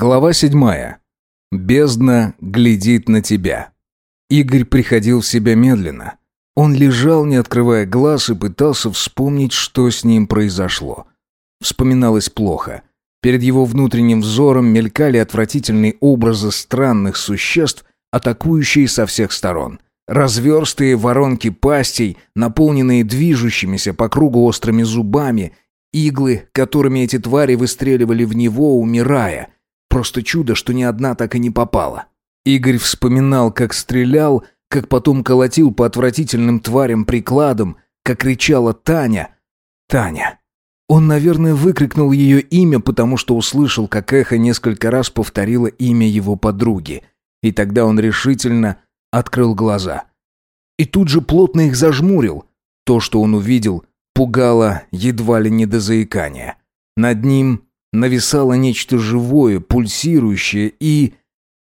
Глава седьмая. Бездна глядит на тебя. Игорь приходил в себя медленно. Он лежал, не открывая глаз, и пытался вспомнить, что с ним произошло. Вспоминалось плохо. Перед его внутренним взором мелькали отвратительные образы странных существ, атакующие со всех сторон. Разверстые воронки пастей, наполненные движущимися по кругу острыми зубами, иглы, которыми эти твари выстреливали в него, умирая — Просто чудо, что ни одна так и не попала. Игорь вспоминал, как стрелял, как потом колотил по отвратительным тварям прикладом, как кричала «Таня! Таня!». Он, наверное, выкрикнул ее имя, потому что услышал, как эхо несколько раз повторило имя его подруги. И тогда он решительно открыл глаза. И тут же плотно их зажмурил. То, что он увидел, пугало едва ли не до заикания. Над ним нависало нечто живое, пульсирующее и...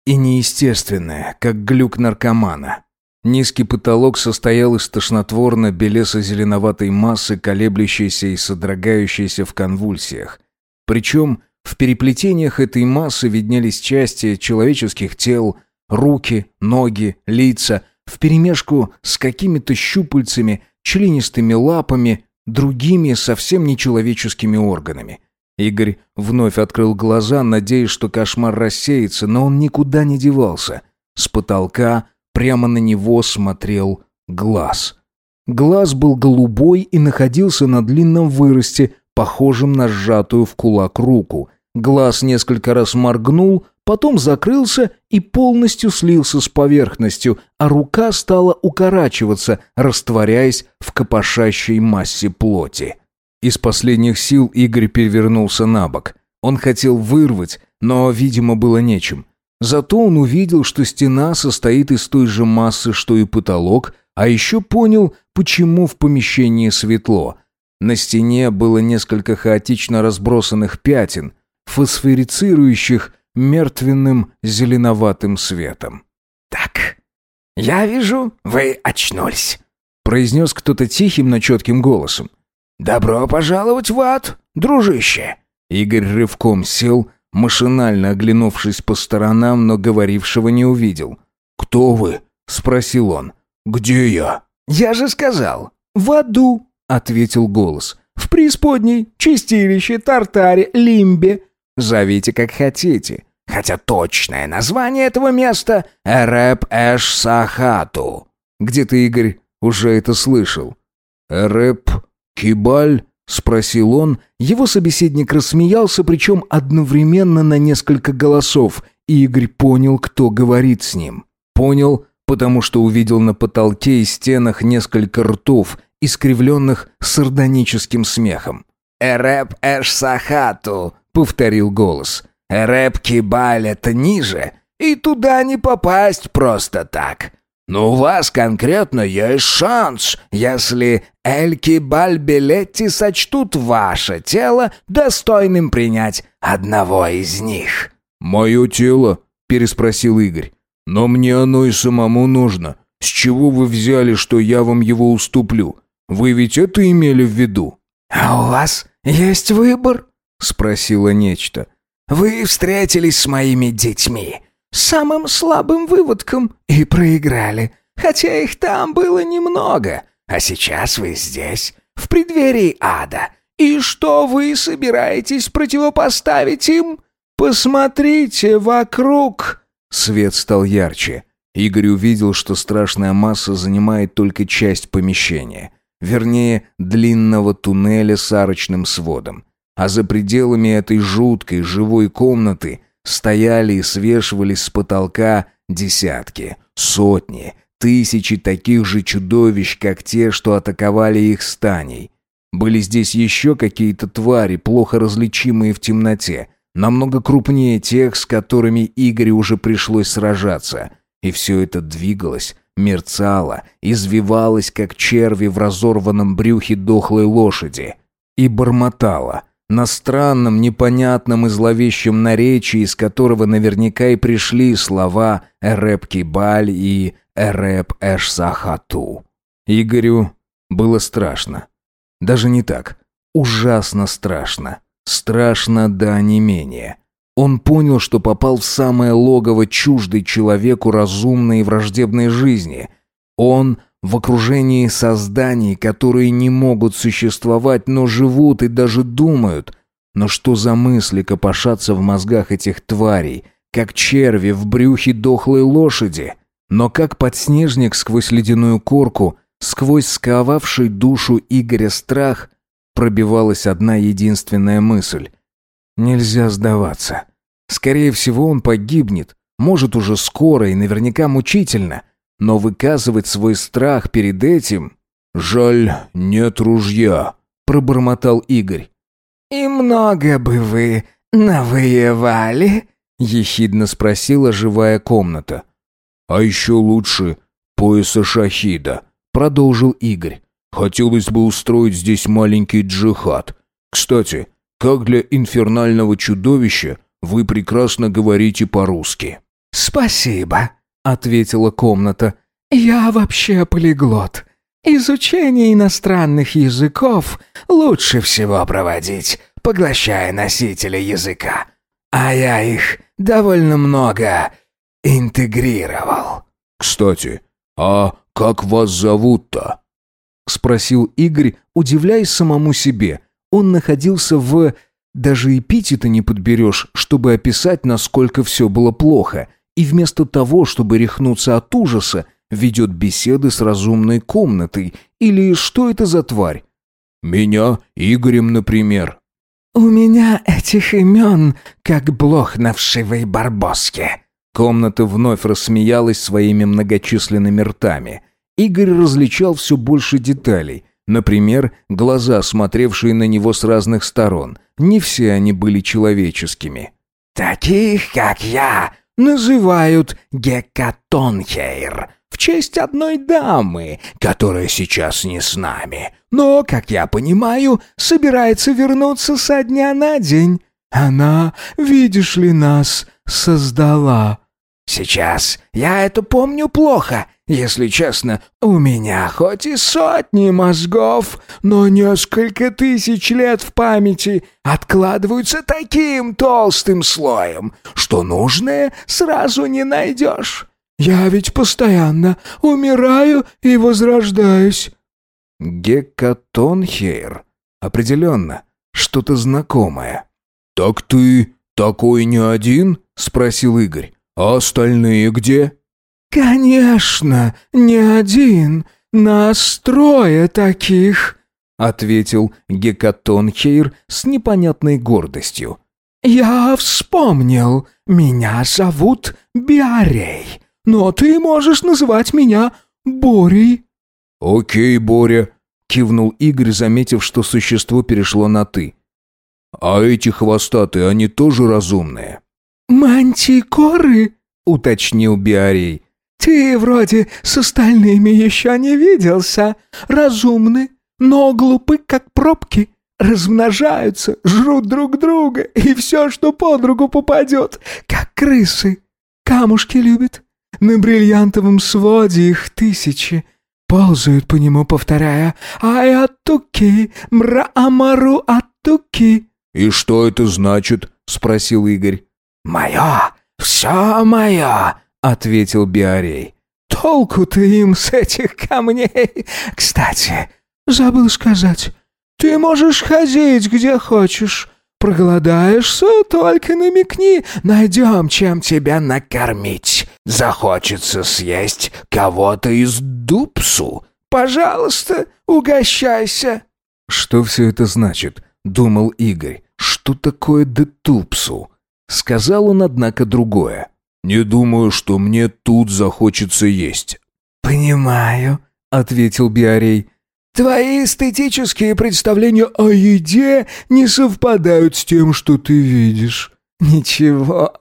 и неестественное, как глюк наркомана. Низкий потолок состоял из тошнотворно-белесо-зеленоватой массы, колеблющейся и содрогающейся в конвульсиях. Причем в переплетениях этой массы виднелись части человеческих тел, руки, ноги, лица, вперемешку с какими-то щупальцами, членистыми лапами, другими совсем нечеловеческими органами. Игорь вновь открыл глаза, надеясь, что кошмар рассеется, но он никуда не девался. С потолка прямо на него смотрел глаз. Глаз был голубой и находился на длинном выросте, похожем на сжатую в кулак руку. Глаз несколько раз моргнул, потом закрылся и полностью слился с поверхностью, а рука стала укорачиваться, растворяясь в копошащей массе плоти. Из последних сил Игорь перевернулся на бок. Он хотел вырвать, но, видимо, было нечем. Зато он увидел, что стена состоит из той же массы, что и потолок, а еще понял, почему в помещении светло. На стене было несколько хаотично разбросанных пятен, фосфорицирующих мертвенным зеленоватым светом. «Так, я вижу, вы очнулись», — произнес кто-то тихим, но четким голосом. «Добро пожаловать в ад, дружище!» Игорь рывком сел, машинально оглянувшись по сторонам, но говорившего не увидел. «Кто вы?» — спросил он. «Где я?» «Я же сказал, в аду!» — ответил голос. «В преисподней, чистилище, тартаре, лимбе. Зовите как хотите. Хотя точное название этого места — Эрэп-Эш-Сахату». «Где ты, Игорь, уже это слышал?» «Эрэп «Кибаль?» — спросил он. Его собеседник рассмеялся, причем одновременно на несколько голосов, и Игорь понял, кто говорит с ним. Понял, потому что увидел на потолке и стенах несколько ртов, искривленных сардоническим смехом. «Эрэп Эш-Сахату», — повторил голос. «Эрэп Кибаль — это ниже, и туда не попасть просто так. Но у вас конкретно есть шанс, если Эльки Бальбелетти сочтут ваше тело достойным принять одного из них». «Мое тело?» – переспросил Игорь. «Но мне оно и самому нужно. С чего вы взяли, что я вам его уступлю? Вы ведь это имели в виду?» «А у вас есть выбор?» – спросила нечто. «Вы встретились с моими детьми, самым слабым выводком, и проиграли, хотя их там было немного». А сейчас вы здесь, в преддверии ада. И что вы собираетесь противопоставить им? Посмотрите вокруг!» Свет стал ярче. Игорь увидел, что страшная масса занимает только часть помещения. Вернее, длинного туннеля с арочным сводом. А за пределами этой жуткой живой комнаты стояли и свешивались с потолка десятки, сотни, Тысячи таких же чудовищ, как те, что атаковали их станей. Были здесь еще какие-то твари, плохо различимые в темноте, намного крупнее тех, с которыми Игорю уже пришлось сражаться. И все это двигалось, мерцало, извивалось, как черви в разорванном брюхе дохлой лошади. И бормотало — на странном, непонятном и зловещем наречии, из которого наверняка и пришли слова «Эреп-Кибаль» и Эреп Эш-Сахату. Игорю было страшно. Даже не так. Ужасно страшно. Страшно до не менее. Он понял, что попал в самое логово чуждой человеку разумной и враждебной жизни. Он в окружении созданий, которые не могут существовать, но живут и даже думают. Но что за мысли копошатся в мозгах этих тварей, как черви в брюхе дохлой лошади? Но как подснежник сквозь ледяную корку, сквозь сковавший душу Игоря страх, пробивалась одна единственная мысль. Нельзя сдаваться. Скорее всего, он погибнет, может уже скоро и наверняка мучительно, но выказывать свой страх перед этим... «Жаль, нет ружья», — пробормотал Игорь. «И много бы вы навоевали?» — ехидно спросила живая комната. «А еще лучше пояса шахида», — продолжил Игорь. «Хотелось бы устроить здесь маленький джихад. Кстати, как для инфернального чудовища вы прекрасно говорите по-русски». «Спасибо», — ответила комната. «Я вообще полиглот. Изучение иностранных языков лучше всего проводить, поглощая носители языка. А я их довольно много интегрировал». «Кстати, а как вас зовут-то?» — спросил Игорь, удивляясь самому себе. Он находился в... Даже эпитета не подберешь, чтобы описать, насколько все было плохо. И вместо того, чтобы рехнуться от ужаса, ведет беседы с разумной комнатой. Или что это за тварь? «Меня Игорем, например». «У меня этих имен, как блох на вшивой барбоске». Комната вновь рассмеялась своими многочисленными ртами. Игорь различал все больше деталей. Например, глаза, смотревшие на него с разных сторон. Не все они были человеческими. «Таких, как я, называют Гекатонхейр, в честь одной дамы, которая сейчас не с нами, но, как я понимаю, собирается вернуться со дня на день. Она, видишь ли, нас создала. Сейчас я это помню плохо, если честно, у меня хоть и сотни мозгов, но несколько тысяч лет в памяти откладываются таким толстым слоем, что нужное сразу не найдешь. Я ведь постоянно умираю и возрождаюсь». Гекатонхейр. Определенно, что-то знакомое. «Так ты такой не один?» — спросил Игорь. «А остальные где?» «Конечно, не один. Нас трое таких», — ответил Гекатонхейр с непонятной гордостью. «Я вспомнил. Меня зовут Биарей но ты можешь называть меня Борей». «Окей, Боря», — кивнул Игорь, заметив, что существо перешло на «ты». «А эти хвостатые, они тоже разумные?» «Мантикоры?» — уточнил Биарей. «Ты вроде с остальными еще не виделся. Разумны, но глупы, как пробки. Размножаются, жрут друг друга и все, что под руку попадет, как крысы. Камушки любят, на бриллиантовом своде их тысячи. Ползают по нему, повторяя «Ай, атуки, мра-амару, атуки». «И что это значит?» — спросил Игорь. «Мое, все мое», — ответил Биарей. «Толку-то им с этих камней. Кстати, забыл сказать, ты можешь ходить где хочешь, Проголодаешься, только намекни, найдем, чем тебя накормить. Захочется съесть кого-то из дупсу. Пожалуйста, угощайся». «Что все это значит?» — думал Игорь. «Что такое детупсу?» Сказал он, однако, другое. «Не думаю, что мне тут захочется есть». «Понимаю», — ответил Биарей. Твои эстетические представления о еде не совпадают с тем, что ты видишь. Ничего,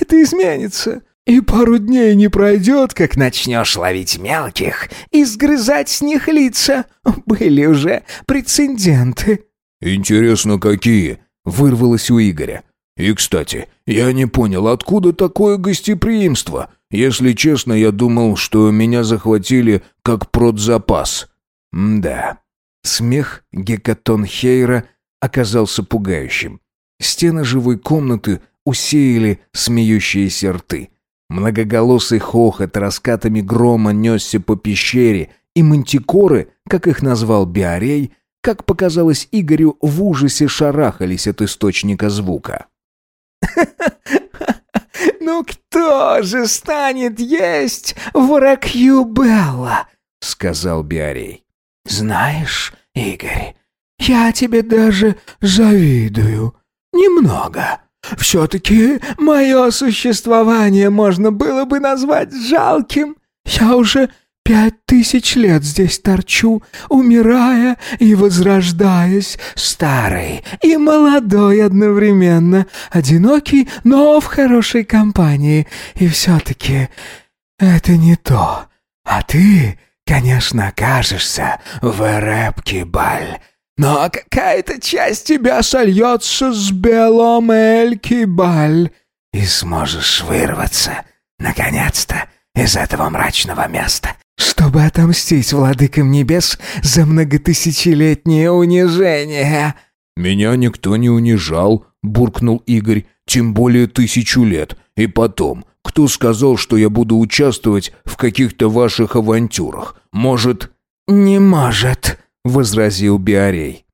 это изменится. И пару дней не пройдет, как начнешь ловить мелких и сгрызать с них лица. Были уже прецеденты. Интересно, какие? Вырвалось у Игоря. И, кстати, я не понял, откуда такое гостеприимство? Если честно, я думал, что меня захватили как продзапас. М-да. Смех Гекатон Хейра оказался пугающим. Стены живой комнаты усеяли смеющиеся рты. Многоголосый хохот раскатами грома несся по пещере, и мантикоры, как их назвал Биарей, как показалось Игорю, в ужасе шарахались от источника звука. «Ну кто же станет есть Вракью Белла?» — сказал Биарей. «Знаешь, Игорь, я тебе даже завидую. Немного. Все-таки мое существование можно было бы назвать жалким. Я уже пять тысяч лет здесь торчу, умирая и возрождаясь, старый и молодой одновременно, одинокий, но в хорошей компании. И все-таки это не то. А ты, конечно, окажешься в Эрепкибаль. Но какая-то часть тебя сольется с белом Элькибаль, и сможешь вырваться, наконец-то, из этого мрачного места, чтобы отомстить владыкам небес за многотысячелетнее унижение». «Меня никто не унижал», — буркнул Игорь, «тем более тысячу лет. И потом, кто сказал, что я буду участвовать в каких-то ваших авантюрах? Может...» «Не может», — возразил Биарей.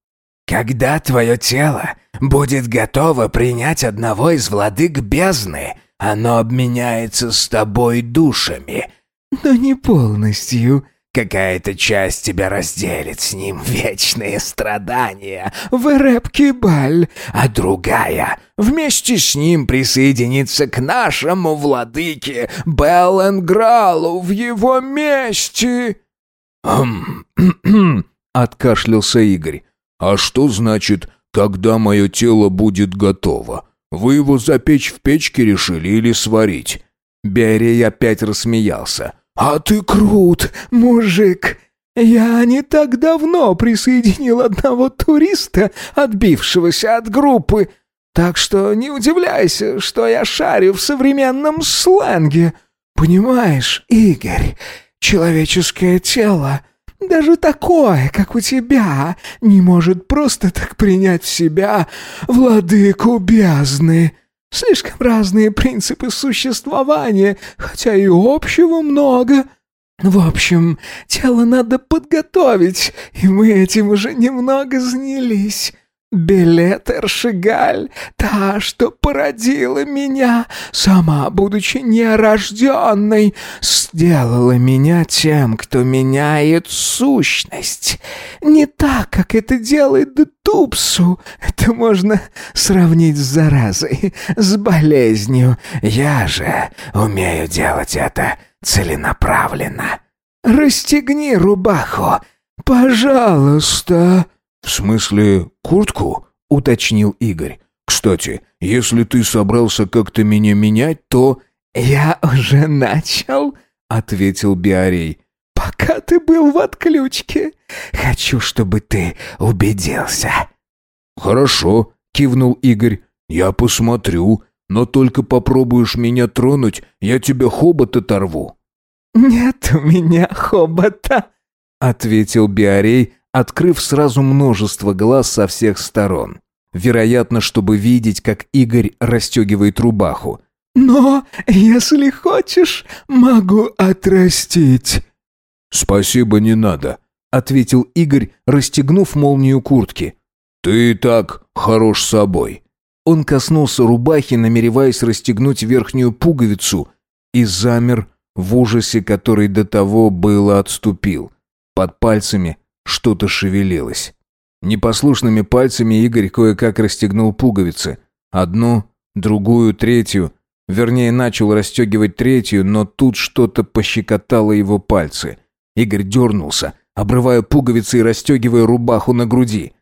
«Когда твое тело будет готово принять одного из владык бездны, оно обменяется с тобой душами, но не полностью. Какая-то часть тебя разделит с ним вечные страдания в Эрепкибаль, а другая вместе с ним присоединится к нашему владыке Белленгралу в его месте». «Хм, откашлялся Игорь. «А что значит, когда мое тело будет готово? Вы его запечь в печке решили или сварить?» Берей опять рассмеялся. «А ты крут, мужик! Я не так давно присоединил одного туриста, отбившегося от группы, так что не удивляйся, что я шарю в современном сленге. Понимаешь, Игорь, человеческое тело даже такое, как у тебя, не может просто так принять в себя владыку бездны. Слишком разные принципы существования, хотя и общего много. В общем, тело надо подготовить, и мы этим уже немного занялись. Билет та, что породила меня, сама, будучи нерожденной, сделала меня тем, кто меняет сущность. Не так, как это делает Тупсу. Это можно сравнить с заразой, с болезнью. Я же умею делать это целенаправленно. Расстегни рубаху, пожалуйста». «В смысле, куртку?» — уточнил Игорь. «Кстати, если ты собрался как-то меня менять, то...» «Я уже начал», — ответил Биарей. «Пока ты был в отключке. Хочу, чтобы ты убедился». «Хорошо», — кивнул Игорь. «Я посмотрю, но только попробуешь меня тронуть, я тебе хобот оторву». «Нет у меня хобота», — ответил Биарей, открыв сразу множество глаз со всех сторон. Вероятно, чтобы видеть, как Игорь расстегивает рубаху. «Но, если хочешь, могу отрастить». «Спасибо, не надо», — ответил Игорь, расстегнув молнию куртки. «Ты и так хорош собой». Он коснулся рубахи, намереваясь расстегнуть верхнюю пуговицу, и замер в ужасе, который до того было отступил. Под пальцами что-то шевелилось. Непослушными пальцами Игорь кое-как расстегнул пуговицы. Одну, другую, третью. Вернее, начал расстегивать третью, но тут что-то пощекотало его пальцы. Игорь дернулся, обрывая пуговицы и расстегивая рубаху на груди.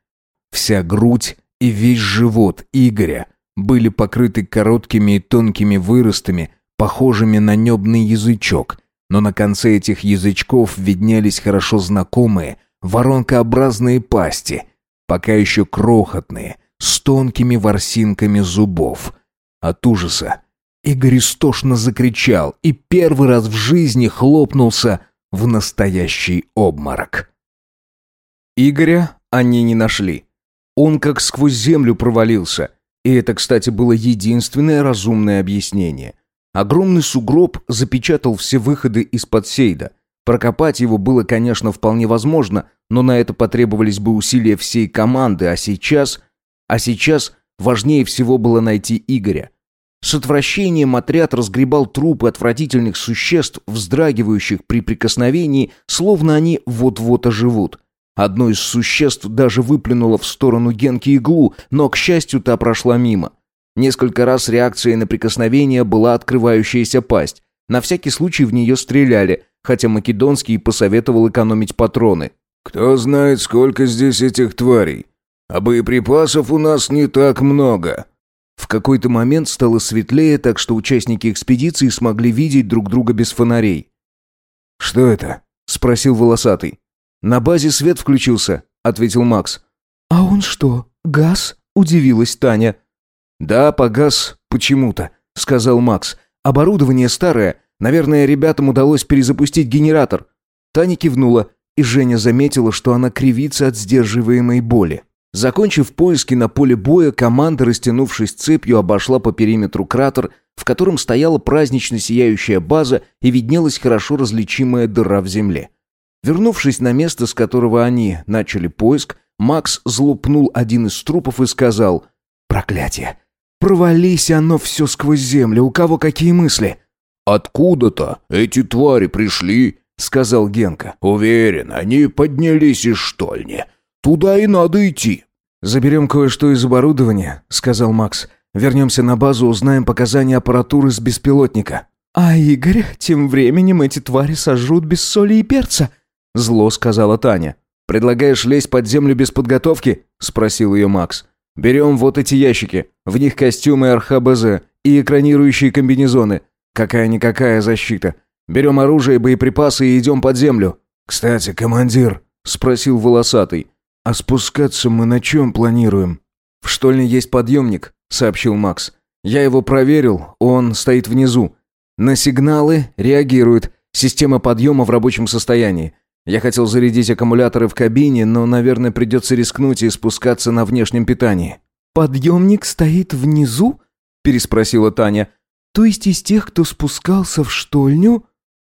Вся грудь и весь живот Игоря были покрыты короткими и тонкими выростами, похожими на небный язычок, но на конце этих язычков виднелись хорошо знакомые – воронкообразные пасти, пока еще крохотные, с тонкими ворсинками зубов. От ужаса Игорь истошно закричал и первый раз в жизни хлопнулся в настоящий обморок. Игоря они не нашли. Он как сквозь землю провалился. И это, кстати, было единственное разумное объяснение. Огромный сугроб запечатал все выходы из-под сейда. Прокопать его было, конечно, вполне возможно, но на это потребовались бы усилия всей команды, а сейчас... А сейчас важнее всего было найти Игоря. С отвращением отряд разгребал трупы отвратительных существ, вздрагивающих при прикосновении, словно они вот-вот оживут. Одно из существ даже выплюнуло в сторону Генки иглу, но, к счастью, та прошла мимо. Несколько раз реакцией на прикосновение была открывающаяся пасть. На всякий случай в нее стреляли, хотя Македонский посоветовал экономить патроны. «Кто знает, сколько здесь этих тварей? А боеприпасов у нас не так много», в какой-то момент стало светлее, так что участники экспедиции смогли видеть друг друга без фонарей. «Что это?» — спросил волосатый. «На базе свет включился», — ответил Макс. «А он что, газ?» — удивилась Таня. «Да, погас почему-то», — сказал Макс. «Оборудование старое. Наверное, ребятам удалось перезапустить генератор». Таня кивнула, и Женя заметила, что она кривится от сдерживаемой боли. Закончив поиски на поле боя, команда, растянувшись цепью, обошла по периметру кратер, в котором стояла празднично сияющая база и виднелась хорошо различимая дыра в земле. Вернувшись на место, с которого они начали поиск, Макс злупнул один из трупов и сказал «Проклятие! Провались оно все сквозь землю, у кого какие мысли?» «Откуда-то эти твари пришли?» — сказал Генка. «Уверен, они поднялись из штольни. Туда и надо идти». «Заберем кое-что из оборудования», — сказал Макс. «Вернемся на базу, узнаем показания аппаратуры с беспилотника». «А Игорь, тем временем эти твари сожрут без соли и перца», — зло сказала Таня. «Предлагаешь лезть под землю без подготовки?» — спросил ее Макс. «Берем вот эти ящики. В них костюмы РХБЗ и экранирующие комбинезоны. Какая-никакая защита. Берем оружие и боеприпасы и идем под землю». «Кстати, командир», — спросил волосатый, «А спускаться мы на чем планируем?» «В штольне есть подъемник», — сообщил Макс. «Я его проверил, он стоит внизу. На сигналы реагирует. Система подъема в рабочем состоянии. Я хотел зарядить аккумуляторы в кабине, но, наверное, придется рискнуть и спускаться на внешнем питании». «Подъемник стоит внизу?» – переспросила Таня. «То есть из тех, кто спускался в штольню?»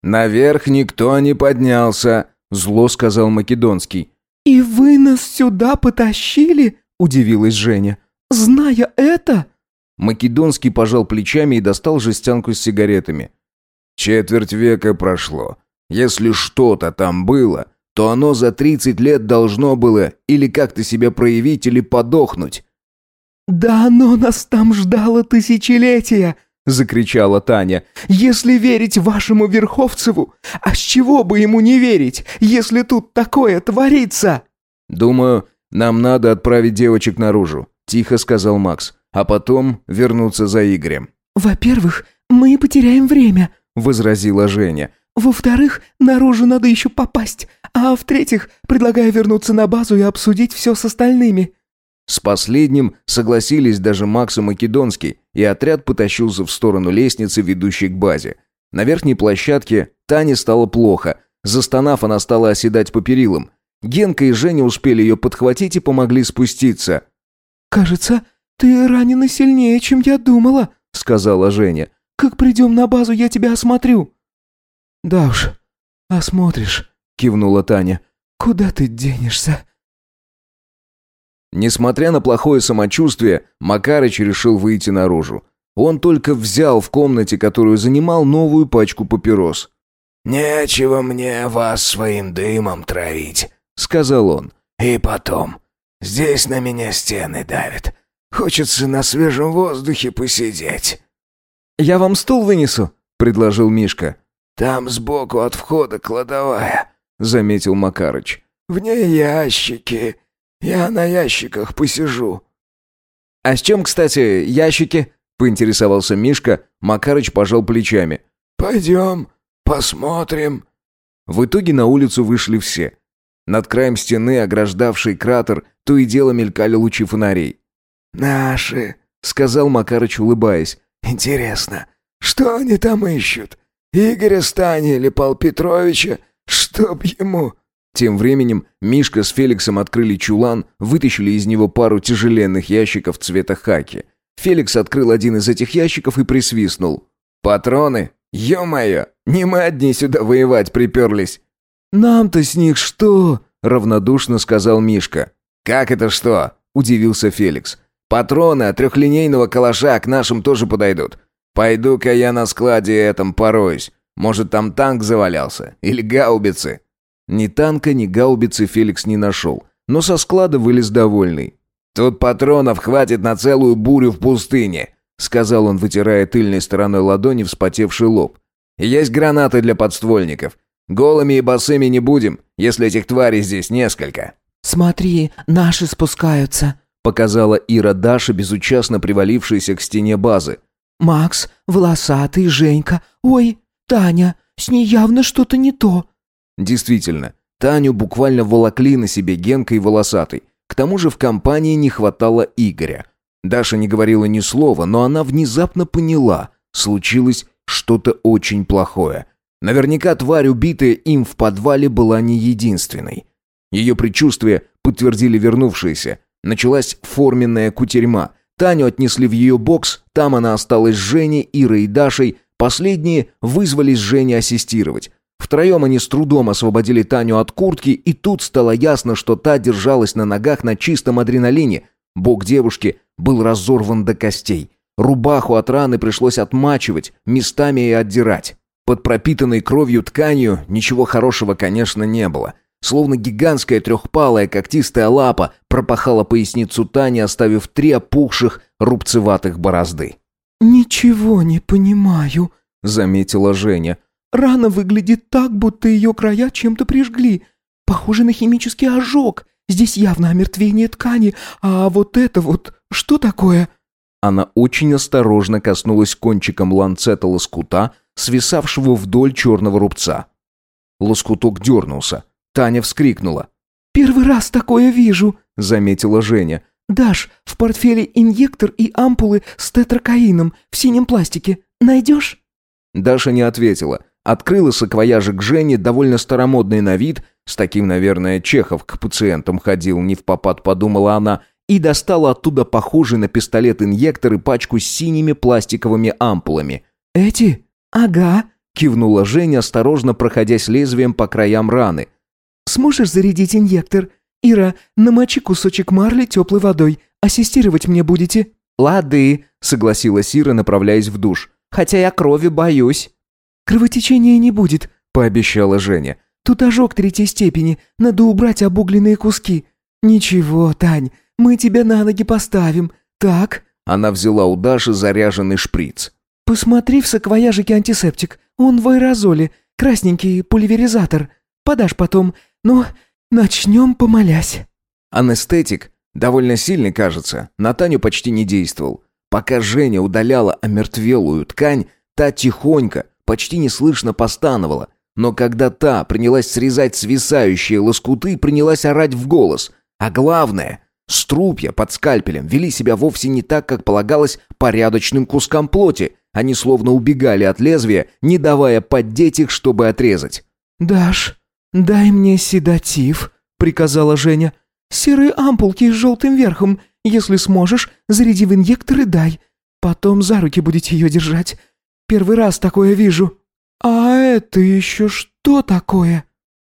«Наверх никто не поднялся», – зло сказал Македонский. «И вы нас сюда потащили?» – удивилась Женя. «Зная это?» Македонский пожал плечами и достал жестянку с сигаретами. «Четверть века прошло. Если что-то там было, то оно за тридцать лет должно было или как-то себя проявить, или подохнуть». «Да оно нас там ждало тысячелетия!» — закричала Таня. «Если верить вашему Верховцеву, а с чего бы ему не верить, если тут такое творится?» «Думаю, нам надо отправить девочек наружу», — тихо сказал Макс, «а потом вернуться за Игорем». «Во-первых, мы потеряем время», — возразила Женя. «Во-вторых, наружу надо еще попасть, а в-третьих, предлагаю вернуться на базу и обсудить все с остальными». С последним согласились даже Макс и Македонский, и отряд потащился в сторону лестницы, ведущей к базе. На верхней площадке Тане стало плохо. Застонав, она стала оседать по перилам. Генка и Женя успели ее подхватить и помогли спуститься. «Кажется, ты ранена сильнее, чем я думала», — сказала Женя. «Как придем на базу, я тебя осмотрю». «Да уж, осмотришь», — кивнула Таня. «Куда ты денешься?» Несмотря на плохое самочувствие, Макарыч решил выйти наружу. Он только взял в комнате, которую занимал, новую пачку папирос. «Нечего мне вас своим дымом травить», — сказал он. «И потом, здесь на меня стены давят. Хочется на свежем воздухе посидеть». «Я вам стул вынесу», — предложил Мишка. «Там сбоку от входа кладовая», — заметил Макарыч. «В ней ящики, я на ящиках посижу». «А с чем, кстати, ящики?» — поинтересовался Мишка. Макарыч пожал плечами. «Пойдем, посмотрим». В итоге на улицу вышли все. Над краем стены, ограждавшей кратер, то и дело мелькали лучи фонарей. «Наши», — сказал Макарыч, улыбаясь. «Интересно, что они там ищут? Игоря Стани или Пал Петровича? Чтоб ему...» Тем временем Мишка с Феликсом открыли чулан, вытащили из него пару тяжеленных ящиков цвета хаки. Феликс открыл один из этих ящиков и присвистнул. «Патроны? Ё-моё, не мы одни сюда воевать приперлись!» «Нам-то с них что?» — равнодушно сказал Мишка. «Как это что?» — удивился Феликс. «Патроны от трехлинейного калаша к нашим тоже подойдут. Пойду-ка я на складе этом пороюсь. Может, там танк завалялся? Или гаубицы?» Ни танка, ни гаубицы Феликс не нашел, но со склада вылез довольный. «Тут патронов хватит на целую бурю в пустыне», сказал он, вытирая тыльной стороной ладони вспотевший лоб. «Есть гранаты для подствольников. Голыми и босыми не будем, если этих тварей здесь несколько». «Смотри, наши спускаются», показала Ира Даша, безучастно привалившаяся к стене базы. «Макс, волосатый, Женька, ой, Таня, с ней явно что-то не то». Действительно, Таню буквально волокли на себе Генка и волосатый. К тому же в компании не хватало Игоря. Даша не говорила ни слова, но она внезапно поняла, случилось что-то очень плохое. Наверняка тварь, убитая им в подвале, была не единственной. Ее предчувствия подтвердили вернувшиеся. Началась форменная кутерьма. Таню отнесли в ее бокс, там она осталась с Женей, Ирой и Дашей. Последние вызвались Жене ассистировать. Втроем они с трудом освободили Таню от куртки, и тут стало ясно, что та держалась на ногах на чистом адреналине. Бок девушки был разорван до костей. Рубаху от раны пришлось отмачивать, местами и отдирать. Под пропитанной кровью тканью ничего хорошего, конечно, не было. Словно гигантская трехпалая когтистая лапа пропахала поясницу Тани, оставив три опухших рубцеватых борозды. «Ничего не понимаю», — заметила Женя. Рана выглядит так, будто ее края чем-то прижгли. Похоже на химический ожог. Здесь явно омертвение ткани. А вот это вот что такое?» Она очень осторожно коснулась кончиком ланцета лоскута, свисавшего вдоль черного рубца. Лоскуток дернулся. Таня вскрикнула. «Первый раз такое вижу», — заметила Женя. «Даш, в портфеле инъектор и ампулы с тетракаином в синем пластике. Найдешь?» Даша не ответила. Открыла саквояжик Жени, довольно старомодный на вид, с таким, наверное, Чехов к пациентам ходил, не в попад, подумала она, и достала оттуда похожий на пистолет-инъектор и пачку с синими пластиковыми ампулами. «Эти?» «Ага», — кивнула Женя, осторожно проходясь лезвием по краям раны. «Сможешь зарядить инъектор? Ира, намочи кусочек марли теплой водой. Ассистировать мне будете?» «Лады», — согласилась Ира, направляясь в душ. «Хотя я крови боюсь». «Кровотечения не будет», — пообещала Женя. «Тут ожог третьей степени, надо убрать обугленные куски». «Ничего, Тань, мы тебя на ноги поставим. Так?» Она взяла у Даши заряженный шприц. «Посмотри в саквояжике антисептик. Он в аэрозоле. Красненький пульверизатор. Подашь потом. Ну, начнем помолясь». Анестетик, довольно сильный, кажется, на Таню почти не действовал. Пока Женя удаляла омертвелую ткань, та тихонько, почти неслышно постановала, но когда та принялась срезать свисающие лоскуты, принялась орать в голос. А главное, струпья под скальпелем вели себя вовсе не так, как полагалось порядочным кускам плоти. Они словно убегали от лезвия, не давая поддеть их, чтобы отрезать. «Даш, дай мне седатив», — приказала Женя. «Серые ампулки с желтым верхом. Если сможешь, заряди в инъектор и дай. Потом за руки будете ее держать. Первый раз такое вижу. А это еще что такое?»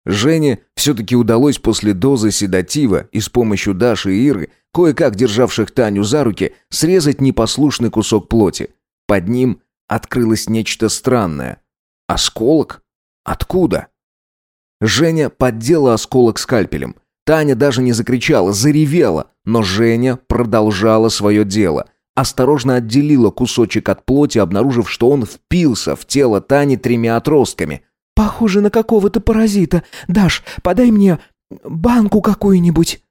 Жене все-таки удалось после дозы седатива и с помощью Даши и Иры, кое-как державших Таню за руки, срезать непослушный кусок плоти. Под ним открылось нечто странное. Осколок? Откуда? Женя поддела осколок скальпелем. Таня даже не закричала, заревела, но Женя продолжала свое дело – осторожно отделила кусочек от плоти, обнаружив, что он впился в тело Тани тремя отростками. «Похоже на какого-то паразита. Даш, подай мне банку какую-нибудь».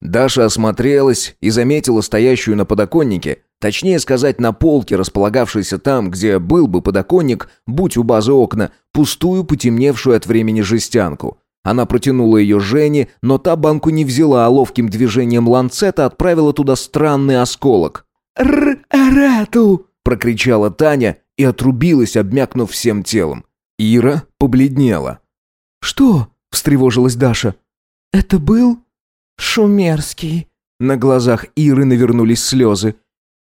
Даша осмотрелась и заметила стоящую на подоконнике, точнее сказать, на полке, располагавшейся там, где был бы подоконник, будь у базы окна, пустую, потемневшую от времени жестянку. Она протянула ее Жене, но та банку не взяла, а ловким движением ланцета отправила туда странный осколок. «Р-рату!» — прокричала Таня и отрубилась, обмякнув всем телом. Ира побледнела. «Что?» — встревожилась Даша. «Это был...» «Шумерский». На глазах Иры навернулись слезы.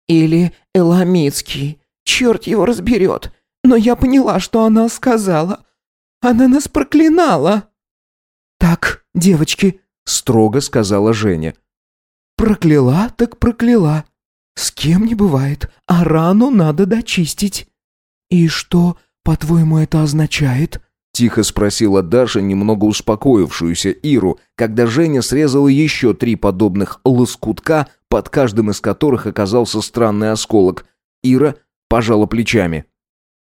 Или Эламицкий. Черт его разберет. Но я поняла, что она сказала. Она нас проклинала. «Так, девочки», — строго сказала Женя. «Прокляла, так прокляла. С кем не бывает, а рану надо дочистить». «И что, по-твоему, это означает?» Тихо спросила Даша, немного успокоившуюся Иру, когда Женя срезала еще три подобных лоскутка, под каждым из которых оказался странный осколок. Ира пожала плечами.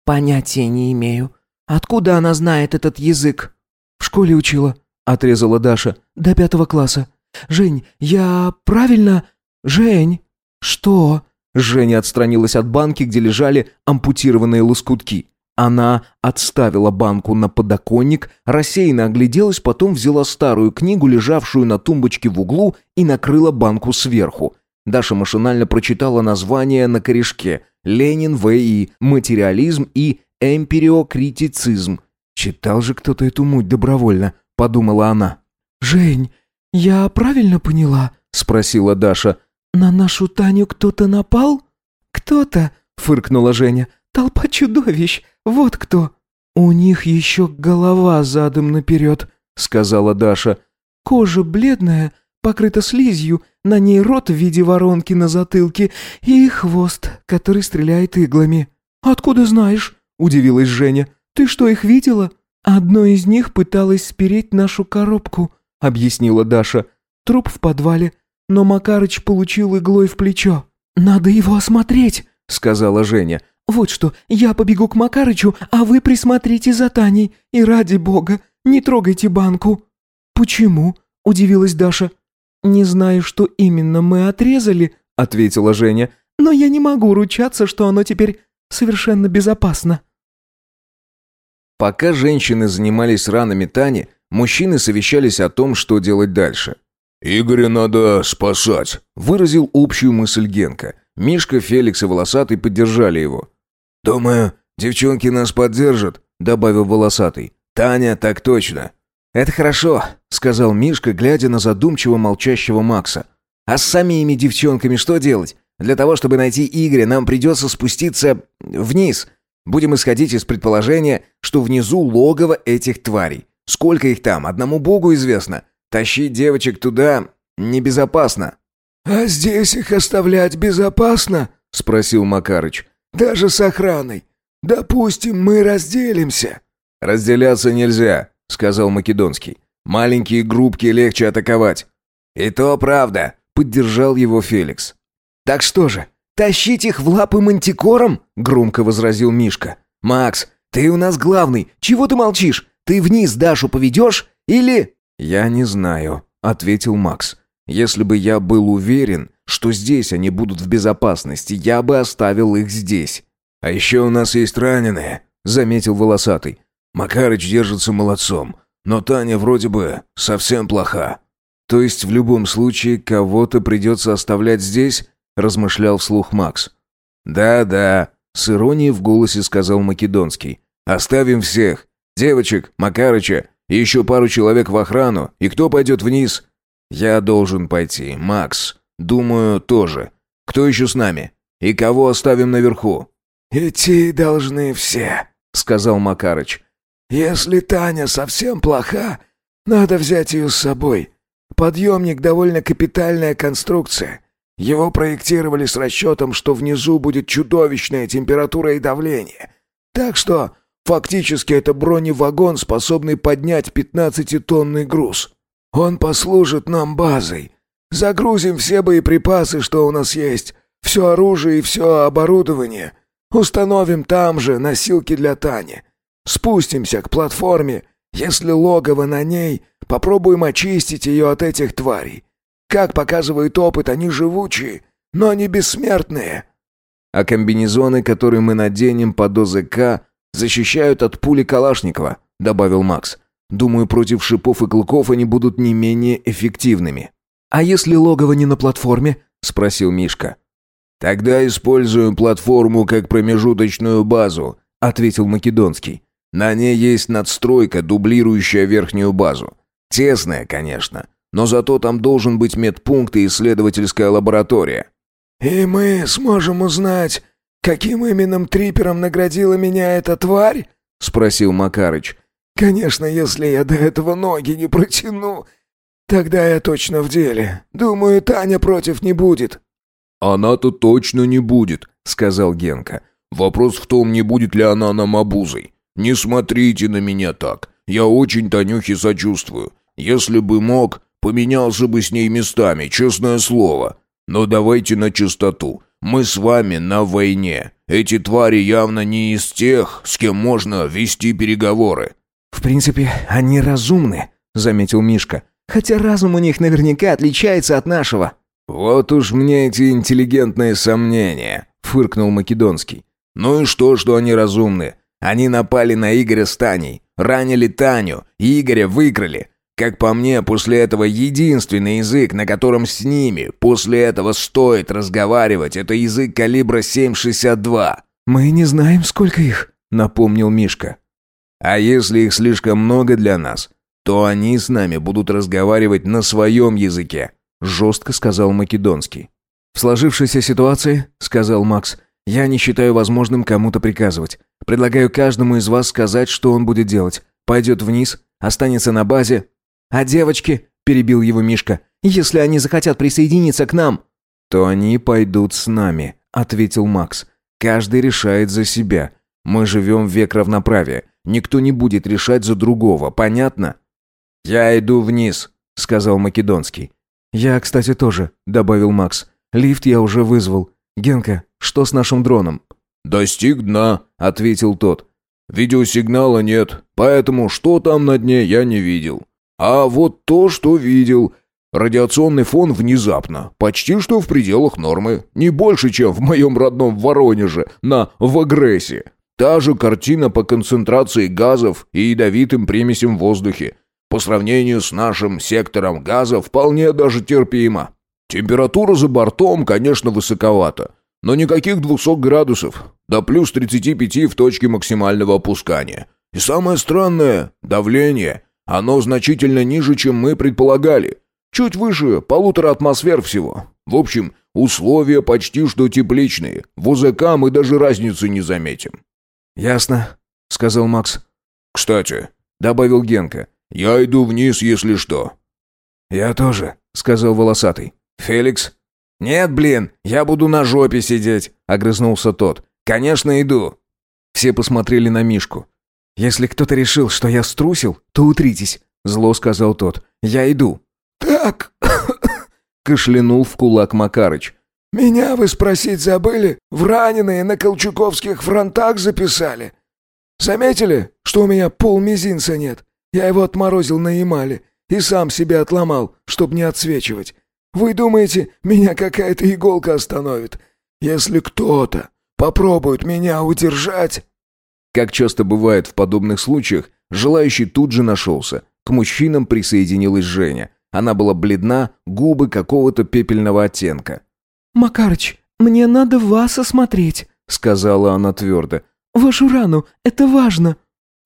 «Понятия не имею. Откуда она знает этот язык?» «В школе учила», — отрезала Даша. «До пятого класса. Жень, я правильно...» «Жень!» «Что?» Женя отстранилась от банки, где лежали ампутированные лоскутки. Она отставила банку на подоконник, рассеянно огляделась, потом взяла старую книгу, лежавшую на тумбочке в углу, и накрыла банку сверху. Даша машинально прочитала названия на корешке «Ленин В.И., «Материализм» и «Эмпириокритицизм». «Читал же кто-то эту муть добровольно», — подумала она. «Жень, я правильно поняла?» — спросила Даша. «На нашу Таню кто-то напал?» «Кто-то», — фыркнула Женя. «Толпа чудовищ. Вот кто». «У них еще голова задом наперед», — сказала Даша. «Кожа бледная, покрыта слизью, на ней рот в виде воронки на затылке и хвост, который стреляет иглами». «Откуда знаешь?» — удивилась Женя. «Ты что, их видела?» «Одно из них пыталось спереть нашу коробку», — объяснила Даша. «Труп в подвале, но Макарыч получил иглой в плечо». «Надо его осмотреть», — сказала Женя. «Вот что, я побегу к Макарычу, а вы присмотрите за Таней. И ради бога, не трогайте банку». «Почему?» – удивилась Даша. «Не знаю, что именно мы отрезали», – ответила Женя. «Но я не могу ручаться, что оно теперь совершенно безопасно». Пока женщины занимались ранами Тани, мужчины совещались о том, что делать дальше. «Игоря надо спасать», – выразил общую мысль Генка. Мишка, Феликс и Волосатый поддержали его. «Думаю, девчонки нас поддержат», — добавил волосатый. «Таня, так точно». «Это хорошо», — сказал Мишка, глядя на задумчиво молчащего Макса. «А с самими девчонками что делать? Для того, чтобы найти Игоря, нам придется спуститься вниз. Будем исходить из предположения, что внизу логово этих тварей. Сколько их там, одному богу известно. Тащить девочек туда небезопасно». «А здесь их оставлять безопасно?» — спросил Макарыч. Даже с охраной. Допустим, мы разделимся». «Разделяться нельзя», — сказал Македонский. «Маленькие группки легче атаковать». «И то правда», — поддержал его Феликс. «Так что же, тащить их в лапы мантикором?» — громко возразил Мишка. «Макс, ты у нас главный. Чего ты молчишь? Ты вниз Дашу поведешь или...» «Я не знаю», — ответил Макс. «Если бы я был уверен, что здесь они будут в безопасности, я бы оставил их здесь. А еще у нас есть раненые, заметил волосатый. Макарыч держится молодцом, но Таня вроде бы совсем плоха. То есть в любом случае кого-то придется оставлять здесь, размышлял вслух Макс. Да-да, с иронией в голосе сказал Македонский. Оставим всех. Девочек, Макарыча и еще пару человек в охрану. И кто пойдет вниз? Я должен пойти, Макс. «Думаю, тоже. Кто еще с нами? И кого оставим наверху?» «Идти должны все», — сказал Макарыч. «Если Таня совсем плоха, надо взять ее с собой. Подъемник довольно капитальная конструкция. Его проектировали с расчетом, что внизу будет чудовищная температура и давление. Так что фактически это броневагон, способный поднять 15-тонный груз. Он послужит нам базой». Загрузим все боеприпасы, что у нас есть, все оружие и все оборудование. Установим там же носилки для Тани. Спустимся к платформе. Если логово на ней, попробуем очистить ее от этих тварей. Как показывает опыт, они живучие, но не бессмертные. А комбинезоны, которые мы наденем под ОЗК, защищают от пули Калашникова, добавил Макс. Думаю, против шипов и клыков они будут не менее эффективными. «А если логово не на платформе?» — спросил Мишка. «Тогда используем платформу как промежуточную базу», — ответил Македонский. «На ней есть надстройка, дублирующая верхнюю базу. Тесная, конечно, но зато там должен быть медпункт и исследовательская лаборатория». «И мы сможем узнать, каким именем трипером наградила меня эта тварь?» — спросил Макарыч. «Конечно, если я до этого ноги не протяну, тогда я точно в деле. Думаю, Таня против не будет». «Она-то точно не будет», — сказал Генка. «Вопрос в том, не будет ли она нам обузой. Не смотрите на меня так. Я очень Танюхе сочувствую. Если бы мог, поменялся бы с ней местами, честное слово. Но давайте на чистоту. Мы с вами на войне. Эти твари явно не из тех, с кем можно вести переговоры». «В принципе, они разумны», — заметил Мишка. «Хотя разум у них наверняка отличается от нашего». «Вот уж мне эти интеллигентные сомнения», — фыркнул Македонский. «Ну и что, что они разумны? Они напали на Игоря с Таней, ранили Таню, и Игоря выкрали. Как по мне, после этого единственный язык, на котором с ними после этого стоит разговаривать, это язык калибра 7,62. «Мы не знаем, сколько их», — напомнил Мишка. «А если их слишком много для нас, то они с нами будут разговаривать на своем языке», — жестко сказал Македонский. «В сложившейся ситуации, — сказал Макс, — я не считаю возможным кому-то приказывать. Предлагаю каждому из вас сказать, что он будет делать. Пойдет вниз, останется на базе, «А девочки?» – перебил его Мишка. «Если они захотят присоединиться к нам...» «То они пойдут с нами», – ответил Макс. «Каждый решает за себя. Мы живем в век равноправия. Никто не будет решать за другого, понятно?» «Я иду вниз», — сказал Македонский. «Я, кстати, тоже», — добавил Макс. «Лифт я уже вызвал. Генка, что с нашим дроном?» «Достиг дна», — ответил тот. «Видеосигнала нет, поэтому что там на дне я не видел. А вот то, что видел. Радиационный фон внезапно, почти что в пределах нормы. Не больше, чем в моем родном Воронеже, на Вагрессе. Та же картина по концентрации газов и ядовитым примесям в воздухе. По сравнению с нашим сектором газа вполне даже терпимо. Температура за бортом, конечно, высоковата. Но никаких 200 градусов. До плюс 35 в точке максимального опускания. И самое странное – давление – оно значительно ниже, чем мы предполагали. Чуть выше полутора атмосфер всего. В общем, условия почти что тепличные. В УЗК мы даже разницы не заметим». «Ясно», — сказал Макс. «Кстати», — добавил Генка, — «я иду вниз, если что». «Я тоже», — сказал волосатый. «Феликс?» «Нет, блин, я буду на жопе сидеть», — огрызнулся тот. «Конечно, иду». Все посмотрели на Мишку. «Если кто-то решил, что я струсил, то утритесь», — зло сказал тот. «Я иду». «Так...» — кашлянул в кулак Макарыч. «Меня вы спросить забыли? В раненые на Колчаковских фронтах записали. Заметили, что у меня полмизинца нет? Я его отморозил на Ямале и сам себе отломал, чтобы не отсвечивать. Вы думаете, меня какая-то иголка остановит? Если кто-то попробует меня удержать...» Как часто бывает в подобных случаях, желающий тут же нашелся. К мужчинам присоединилась Женя. Она была бледна, губы какого-то пепельного оттенка. «Макарыч, мне надо вас осмотреть», — сказала она твердо. «Вашу рану, это важно».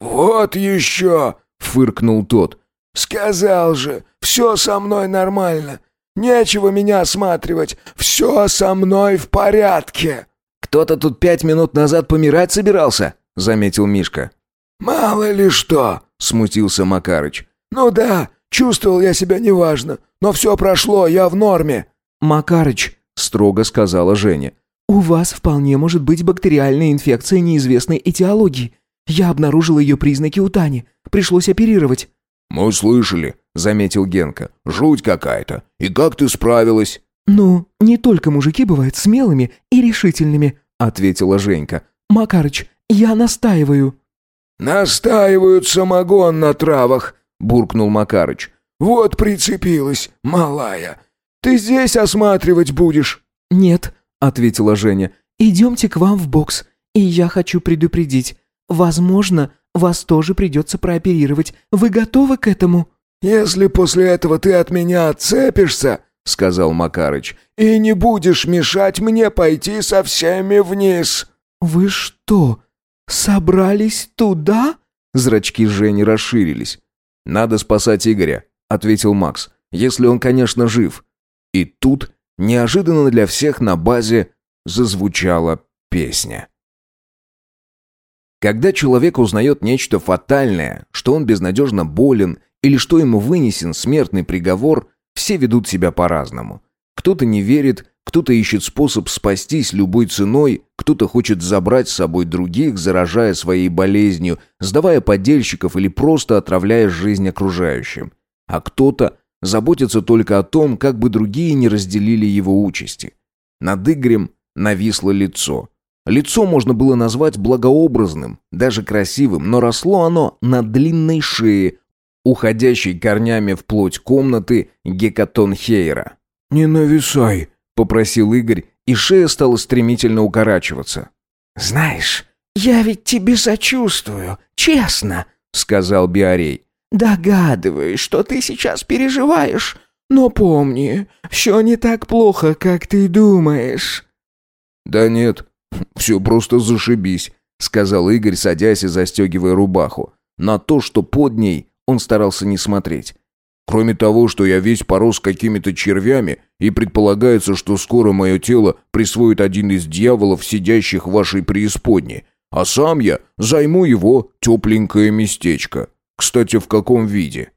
«Вот еще!» — фыркнул тот. «Сказал же, все со мной нормально. Нечего меня осматривать. Все со мной в порядке». «Кто-то тут пять минут назад помирать собирался?» — заметил Мишка. «Мало ли что!» — смутился Макарыч. «Ну да, чувствовал я себя неважно, но все прошло, я в норме». «Макарыч», — строго сказала Женя. «У вас вполне может быть бактериальная инфекция неизвестной этиологии. Я обнаружил ее признаки у Тани. Пришлось оперировать». «Мы слышали», — заметил Генка. «Жуть какая-то. И как ты справилась?» «Ну, не только мужики бывают смелыми и решительными», — ответила Женька. «Макарыч, я настаиваю». «Настаивают самогон на травах», — буркнул Макарыч. «Вот прицепилась, малая. Ты здесь осматривать будешь?» «Нет», — ответила Женя. «Идемте к вам в бокс. И я хочу предупредить. Возможно, вас тоже придется прооперировать. Вы готовы к этому?» «Если после этого ты от меня отцепишься», — сказал Макарыч, «и не будешь мешать мне пойти со всеми вниз». «Вы что, «Собрались туда?» Зрачки Жени расширились. «Надо спасать Игоря», — ответил Макс. «Если он, конечно, жив». И тут неожиданно для всех на базе зазвучала песня. Когда человек узнает нечто фатальное, что он безнадежно болен или что ему вынесен смертный приговор, все ведут себя по-разному. Кто-то не верит, кто-то ищет способ спастись любой ценой, кто-то хочет забрать с собой других, заражая своей болезнью, сдавая подельщиков или просто отравляя жизнь окружающим. А кто-то заботится только о том, как бы другие не разделили его участи. Над Игорем нависло лицо. Лицо можно было назвать благообразным, даже красивым, но росло оно на длинной шее, уходящей корнями в плоть комнаты Гекатонхейра. «Не нависай», — попросил Игорь, и шея стала стремительно укорачиваться. «Знаешь, я ведь тебе сочувствую, честно», — сказал Биарей. «Догадываюсь, что ты сейчас переживаешь, но помни, все не так плохо, как ты думаешь». «Да нет, все просто зашибись», — сказал Игорь, садясь и застегивая рубаху. На то, что под ней, он старался не смотреть. Кроме того, что я весь порос какими-то червями, и предполагается, что скоро мое тело присвоит один из дьяволов, сидящих в вашей преисподней, а сам я займу его тепленькое местечко. Кстати, в каком виде?»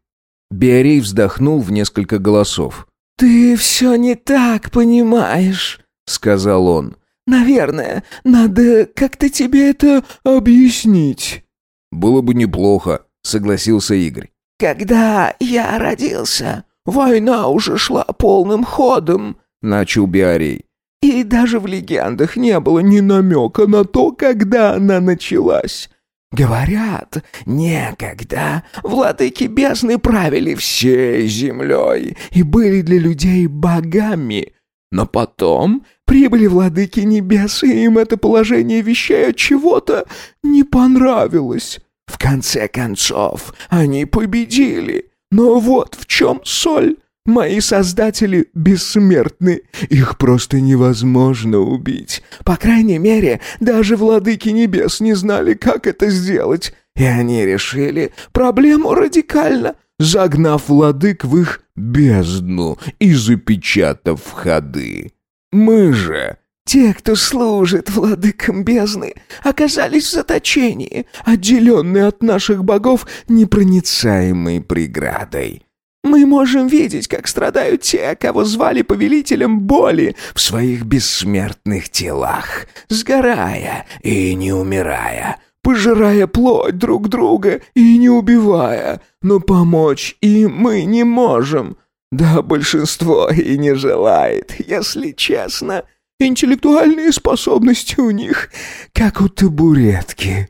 Биорей вздохнул в несколько голосов. «Ты все не так понимаешь», — сказал он. «Наверное, надо как-то тебе это объяснить». «Было бы неплохо», — согласился Игорь. «Когда я родился, война уже шла полным ходом», — начал Биарей. «И даже в легендах не было ни намека на то, когда она началась. Говорят, некогда владыки бездны правили всей землей и были для людей богами. Но потом прибыли владыки небес, и им это положение вещей от чего-то не понравилось. В конце концов, они победили. Но вот в чем соль. Мои создатели бессмертны. Их просто невозможно убить. По крайней мере, даже владыки небес не знали, как это сделать. И они решили проблему радикально, загнав владык в их бездну и запечатав входы. Мы же те, кто служит владыкам бездны, оказались в заточении, отделенные от наших богов непроницаемой преградой. Мы можем видеть, как страдают те, кого звали повелителем боли в своих бессмертных телах, сгорая и не умирая, пожирая плоть друг друга и не убивая, но помочь им мы не можем. Да большинство и не желает, если честно». Интеллектуальные способности у них, как у табуретки.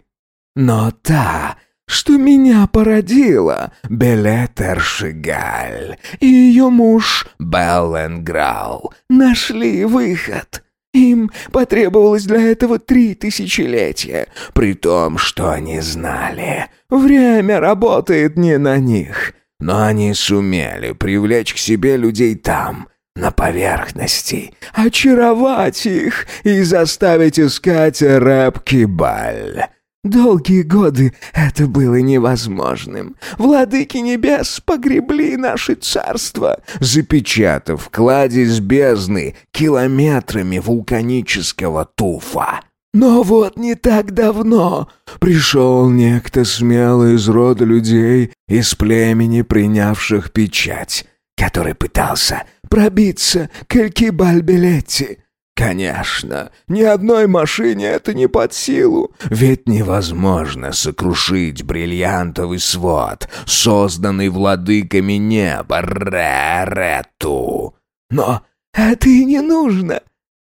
Но та, что меня породила, Белетер Шигаль, и ее муж Белленграу, нашли выход. Им потребовалось для этого три тысячелетия, при том, что они знали. Время работает не на них, но они сумели привлечь к себе людей там, на поверхности, очаровать их и заставить искать рэп-кибаль. Долгие годы это было невозможным. Владыки небес погребли наше царство, запечатав кладезь бездны километрами вулканического туфа. Но вот не так давно пришел некто смелый из рода людей, из племени, принявших печать, который пытался пробиться к Элькибаль-Белетти. Конечно, ни одной машине это не под силу, ведь невозможно сокрушить бриллиантовый свод, созданный владыками неба Ререту. Но это и не нужно.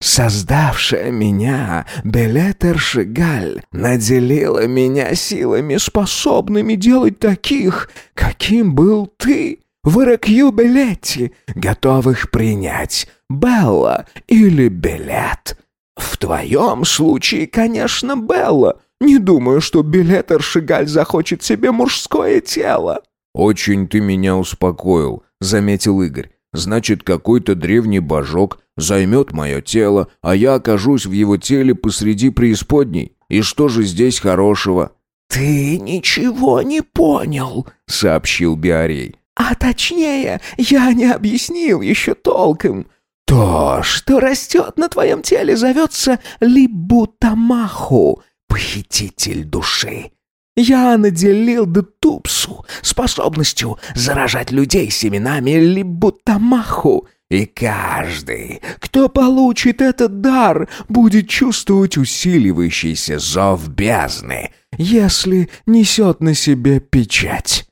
Создавшая меня, Белетер Шигаль, наделила меня силами, способными делать таких, каким был ты в Иракью-Белетти, готовых принять Белла или Белет. В твоем случае, конечно, Белла. Не думаю, что Белетер Шигаль захочет себе мужское тело». «Очень ты меня успокоил», — заметил Игорь. «Значит, какой-то древний божок займет мое тело, а я окажусь в его теле посреди преисподней. И что же здесь хорошего?» «Ты ничего не понял», — сообщил Биарей. А точнее, я не объяснил еще толком. То, что растет на твоем теле, зовется Либутамаху, похититель души. Я наделил Детупсу способностью заражать людей семенами Либутамаху, и каждый, кто получит этот дар, будет чувствовать усиливающийся зов бездны, если несет на себе печать.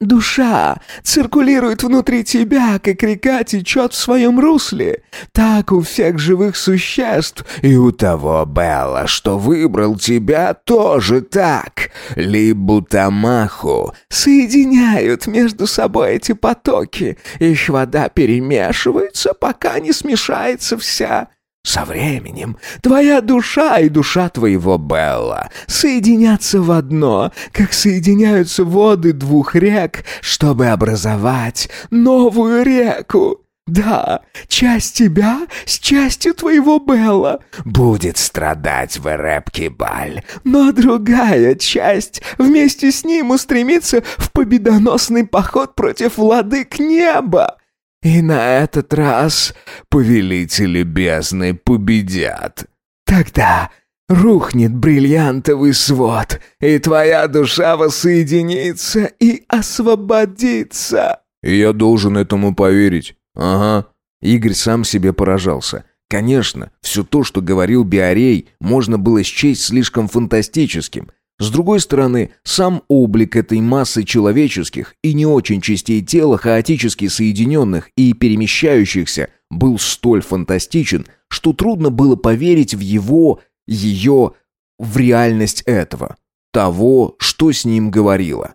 Душа циркулирует внутри тебя, как река течет в своем русле. Так у всех живых существ. И у того Белла, что выбрал тебя, тоже так. Либо Тамаху соединяют между собой эти потоки. Их вода перемешивается, пока не смешается вся. Со временем твоя душа и душа твоего Белла соединятся в одно, как соединяются воды двух рек, чтобы образовать новую реку. Да, часть тебя с частью твоего Белла будет страдать в Эребкибаль, но другая часть вместе с ним устремится в победоносный поход против владык неба. И на этот раз повелители бездны победят. Тогда рухнет бриллиантовый свод, и твоя душа воссоединится и освободится. Я должен этому поверить. Ага. Игорь сам себе поражался. Конечно, все то, что говорил Биарей, можно было счесть слишком фантастическим. С другой стороны, сам облик этой массы человеческих и не очень частей тела, хаотически соединенных и перемещающихся, был столь фантастичен, что трудно было поверить в его, ее, в реальность этого, того, что с ним говорила.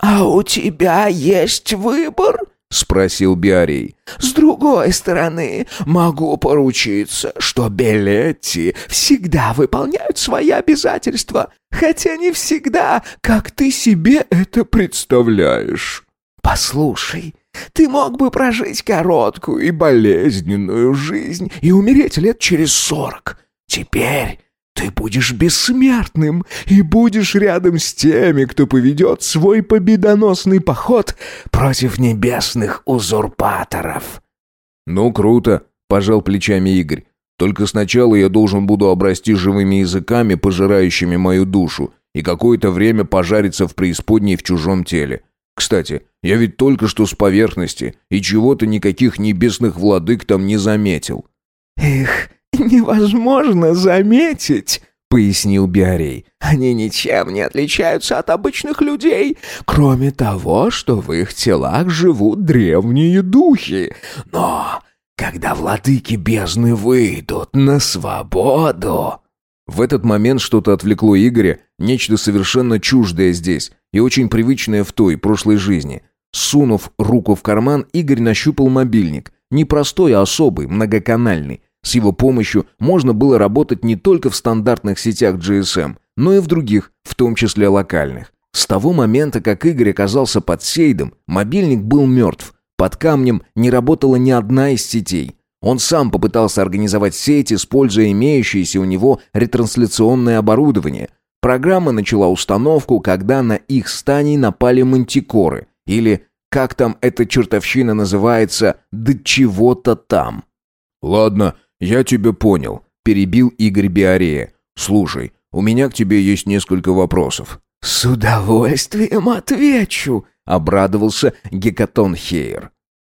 «А у тебя есть выбор?» — спросил Биарей. «С другой стороны, могу поручиться, что Белетти всегда выполняют свои обязательства, хотя не всегда, как ты себе это представляешь. Послушай, ты мог бы прожить короткую и болезненную жизнь и умереть лет через сорок. Теперь ты будешь бессмертным и будешь рядом с теми, кто поведет свой победоносный поход против небесных узурпаторов». «Ну, круто», — пожал плечами Игорь. «Только сначала я должен буду обрасти живыми языками, пожирающими мою душу, и какое-то время пожариться в преисподней в чужом теле. Кстати, я ведь только что с поверхности, и чего-то никаких небесных владык там не заметил». «Эх, невозможно заметить», — пояснил Биарей. «Они ничем не отличаются от обычных людей, кроме того, что в их телах живут древние духи. Но когда владыки бездны выйдут на свободу...» В этот момент что-то отвлекло Игоря, нечто совершенно чуждое здесь и очень привычное в той, прошлой жизни. Сунув руку в карман, Игорь нащупал мобильник. Не простой, а особый, многоканальный. С его помощью можно было работать не только в стандартных сетях GSM, но и в других, в том числе локальных. С того момента, как Игорь оказался под сейдом, мобильник был мертв. Под камнем не работала ни одна из сетей. Он сам попытался организовать сеть, используя имеющееся у него ретрансляционное оборудование. Программа начала установку, когда на их станей напали мантикоры, или, как там эта чертовщина называется, «да чего-то там». «Ладно, «Я тебя понял», — перебил Игорь Биарея. «Слушай, у меня к тебе есть несколько вопросов». «С удовольствием отвечу», — обрадовался Гекатон Хейер.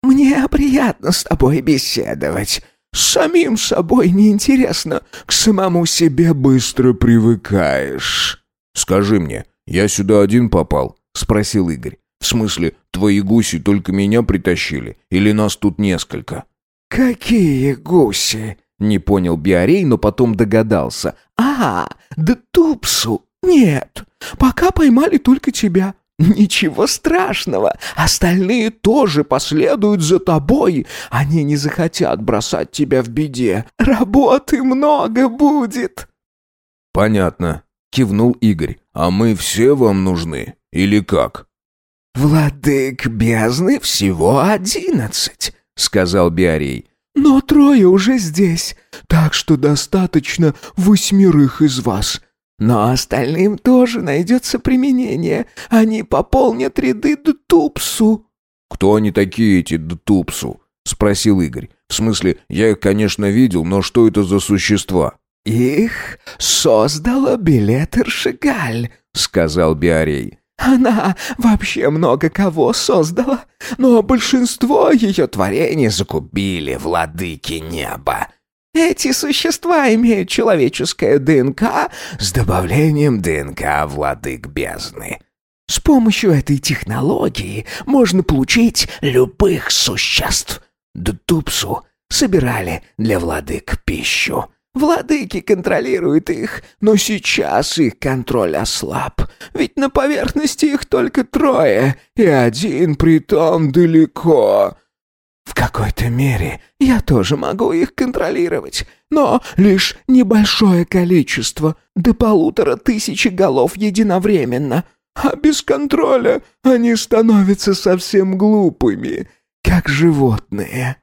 «Мне приятно с тобой беседовать. С самим собой неинтересно, к самому себе быстро привыкаешь». «Скажи мне, я сюда один попал?» — спросил Игорь. «В смысле, твои гуси только меня притащили? Или нас тут несколько?» «Какие гуси?» — не понял Биарей, но потом догадался. «А, да тупсу! Нет, пока поймали только тебя. Ничего страшного, остальные тоже последуют за тобой. Они не захотят бросать тебя в беде. Работы много будет». «Понятно», — кивнул Игорь. «А мы все вам нужны? Или как?» «Владык бездны всего одиннадцать. — сказал Биарей. «Но трое уже здесь, так что достаточно восьмерых из вас. Но остальным тоже найдется применение. Они пополнят ряды Дтупсу». «Кто они такие, эти Дтупсу?» — спросил Игорь. «В смысле, я их, конечно, видел, но что это за существа?» «Их создала Билетер Шигаль», — сказал Биарей. «Она вообще много кого создала, но большинство ее творений закупили владыки неба. Эти существа имеют человеческое ДНК с добавлением ДНК владык бездны. С помощью этой технологии можно получить любых существ. Дтупсу собирали для владык пищу. Владыки контролируют их, но сейчас их контроль ослаб. Ведь на поверхности их только трое, и один притом далеко. В какой-то мере я тоже могу их контролировать, но лишь небольшое количество, до полутора тысячи голов единовременно. А без контроля они становятся совсем глупыми, как животные.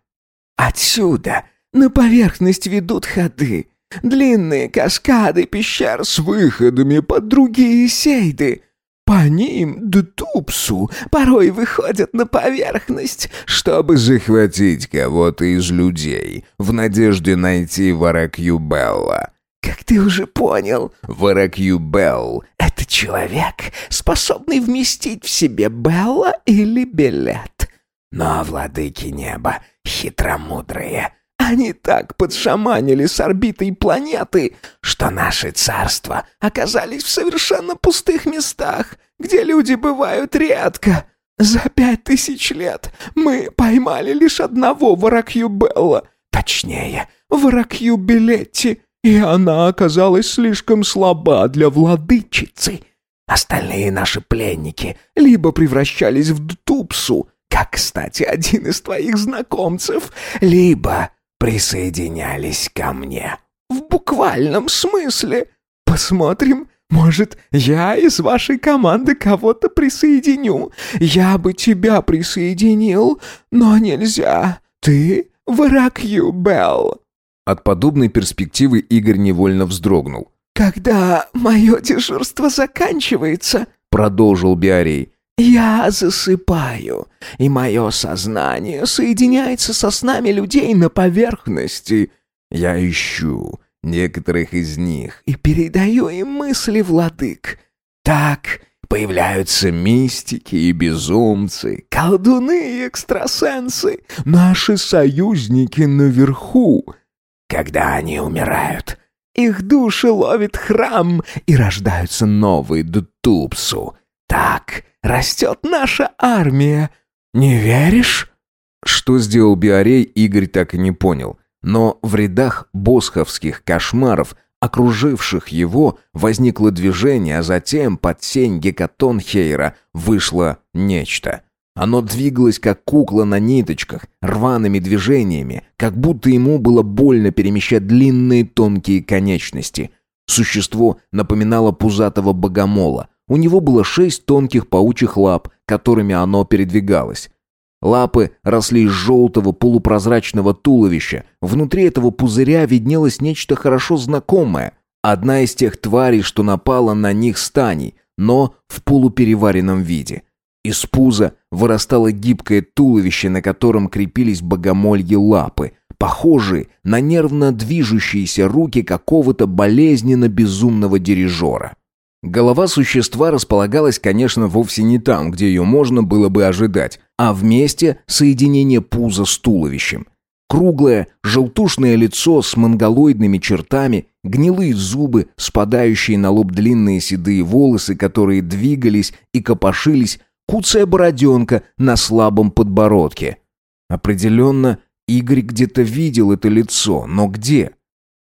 Отсюда на поверхность ведут ходы, длинные каскады пещер с выходами под другие сейды. По ним Дтупсу порой выходят на поверхность, чтобы захватить кого-то из людей в надежде найти Варакью Белла. Как ты уже понял, Варакью Белл — это человек, способный вместить в себе Белла или Билет. Но владыки неба хитромудрые — они так подшаманили с орбитой планеты, что наши царства оказались в совершенно пустых местах, где люди бывают редко. За пять тысяч лет мы поймали лишь одного Варакью Белла, точнее, Варакью Билетти, и она оказалась слишком слаба для владычицы. Остальные наши пленники либо превращались в Дтупсу, как, кстати, один из твоих знакомцев, либо присоединялись ко мне. В буквальном смысле. Посмотрим, может, я из вашей команды кого-то присоединю. Я бы тебя присоединил, но нельзя. Ты враг Юбел. От подобной перспективы Игорь невольно вздрогнул. «Когда мое дежурство заканчивается», — продолжил Биарей, я засыпаю, и мое сознание соединяется со снами людей на поверхности. Я ищу некоторых из них и передаю им мысли владык. Так появляются мистики и безумцы, колдуны и экстрасенсы, наши союзники наверху. Когда они умирают, их души ловит храм, и рождаются новые Дутупсу. Так растет наша армия. Не веришь?» Что сделал Биарей, Игорь так и не понял. Но в рядах босховских кошмаров, окруживших его, возникло движение, а затем под сень Гекатонхейра вышло нечто. Оно двигалось, как кукла на ниточках, рваными движениями, как будто ему было больно перемещать длинные тонкие конечности. Существо напоминало пузатого богомола, у него было шесть тонких паучьих лап, которыми оно передвигалось. Лапы росли из желтого полупрозрачного туловища. Внутри этого пузыря виднелось нечто хорошо знакомое. Одна из тех тварей, что напала на них станей, но в полупереваренном виде. Из пуза вырастало гибкое туловище, на котором крепились богомольи лапы, похожие на нервно движущиеся руки какого-то болезненно-безумного дирижера. Голова существа располагалась, конечно, вовсе не там, где ее можно было бы ожидать, а в месте соединения пуза с туловищем. Круглое, желтушное лицо с монголоидными чертами, гнилые зубы, спадающие на лоб длинные седые волосы, которые двигались и копошились, куцая бороденка на слабом подбородке. Определенно, Игорь где-то видел это лицо, но где?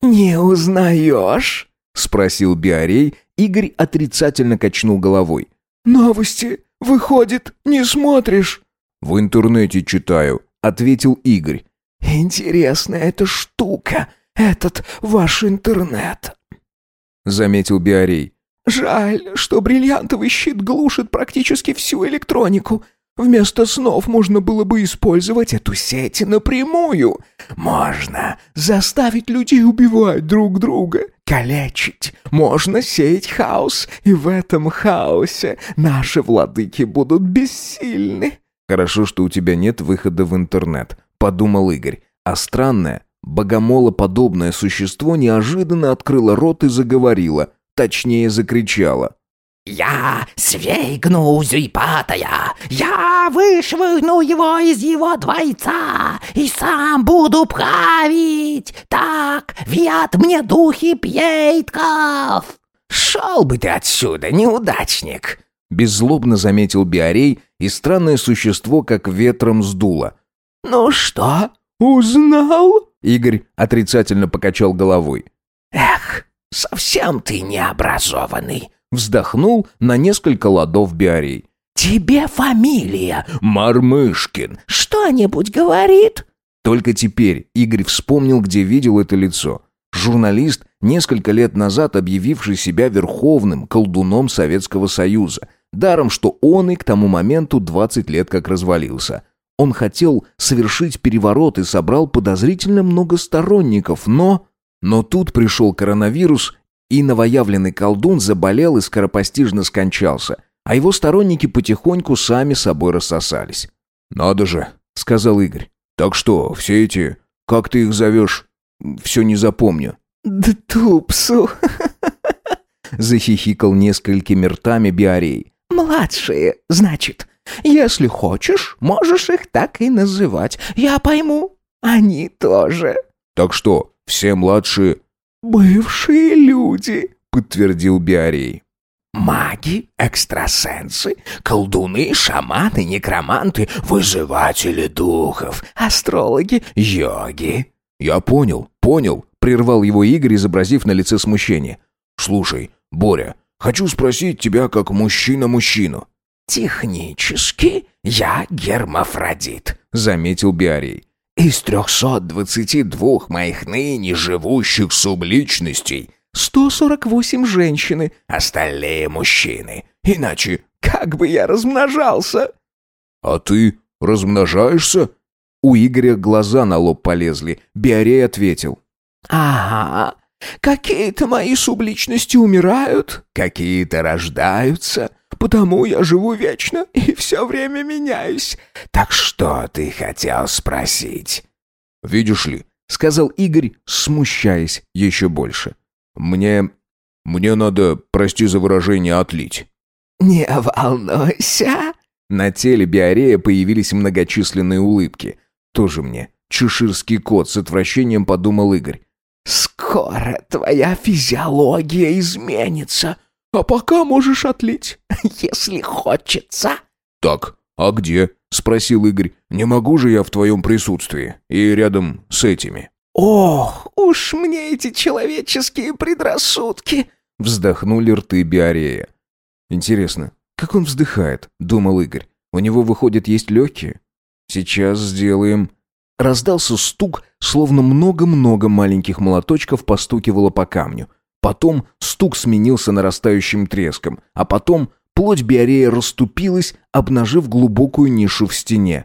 «Не узнаешь?» — спросил Биарей, Игорь отрицательно качнул головой. «Новости, выходит, не смотришь?» «В интернете читаю», — ответил Игорь. «Интересная эта штука, этот ваш интернет», — заметил Биарей. «Жаль, что бриллиантовый щит глушит практически всю электронику. Вместо снов можно было бы использовать эту сеть напрямую. Можно заставить людей убивать друг друга, калечить. Можно сеять хаос, и в этом хаосе наши владыки будут бессильны. Хорошо, что у тебя нет выхода в интернет, подумал Игорь. А странное, богомолоподобное существо неожиданно открыло рот и заговорило, точнее закричало. «Я свейгну Зюйпатая! Я вышвырну его из его двойца и сам буду править! Так, вят мне духи пьейтков!» «Шел бы ты отсюда, неудачник!» Беззлобно заметил Биарей, и странное существо как ветром сдуло. «Ну что, узнал?» Игорь отрицательно покачал головой. «Эх, совсем ты необразованный!» Вздохнул на несколько ладов Биарей. «Тебе фамилия Мармышкин. что-нибудь говорит?» Только теперь Игорь вспомнил, где видел это лицо. Журналист, несколько лет назад объявивший себя верховным колдуном Советского Союза. Даром, что он и к тому моменту 20 лет как развалился. Он хотел совершить переворот и собрал подозрительно много сторонников, но... Но тут пришел коронавирус, и новоявленный колдун заболел и скоропостижно скончался, а его сторонники потихоньку сами собой рассосались. «Надо же», — сказал Игорь. «Так что, все эти, как ты их зовешь, все не запомню». «Да тупсу!» Захихикал несколькими ртами Биарей. «Младшие, значит. Если хочешь, можешь их так и называть. Я пойму. Они тоже». «Так что, все младшие «Бывшие люди», — подтвердил Биарей. Маги, экстрасенсы, колдуны, шаманы, некроманты, вызыватели духов, астрологи, йоги. «Я понял, понял», — прервал его Игорь, изобразив на лице смущение. «Слушай, Боря, хочу спросить тебя как мужчина-мужчину». «Технически я гермафродит», — заметил Биарей. Из трехсот двадцати двух моих ныне живущих субличностей сто сорок восемь женщины, остальные мужчины. Иначе как бы я размножался?» «А ты размножаешься?» У Игоря глаза на лоб полезли. Биарей ответил. «Ага, какие-то мои субличности умирают, какие-то рождаются, потому я живу вечно и все время меняюсь. Так что ты хотел спросить?» «Видишь ли», — сказал Игорь, смущаясь еще больше. «Мне... мне надо, прости за выражение, отлить». «Не волнуйся». На теле Биорея появились многочисленные улыбки. Тоже мне. Чеширский кот с отвращением подумал Игорь. «Скоро твоя физиология изменится. А пока можешь отлить, если хочется». «Так, а где?» — спросил Игорь. «Не могу же я в твоем присутствии и рядом с этими». «Ох, уж мне эти человеческие предрассудки!» — вздохнули рты Биарея. «Интересно, как он вздыхает?» — думал Игорь. «У него, выходит, есть легкие?» «Сейчас сделаем...» Раздался стук, словно много-много маленьких молоточков постукивало по камню. Потом стук сменился нарастающим треском, а потом плоть Биорея расступилась, обнажив глубокую нишу в стене.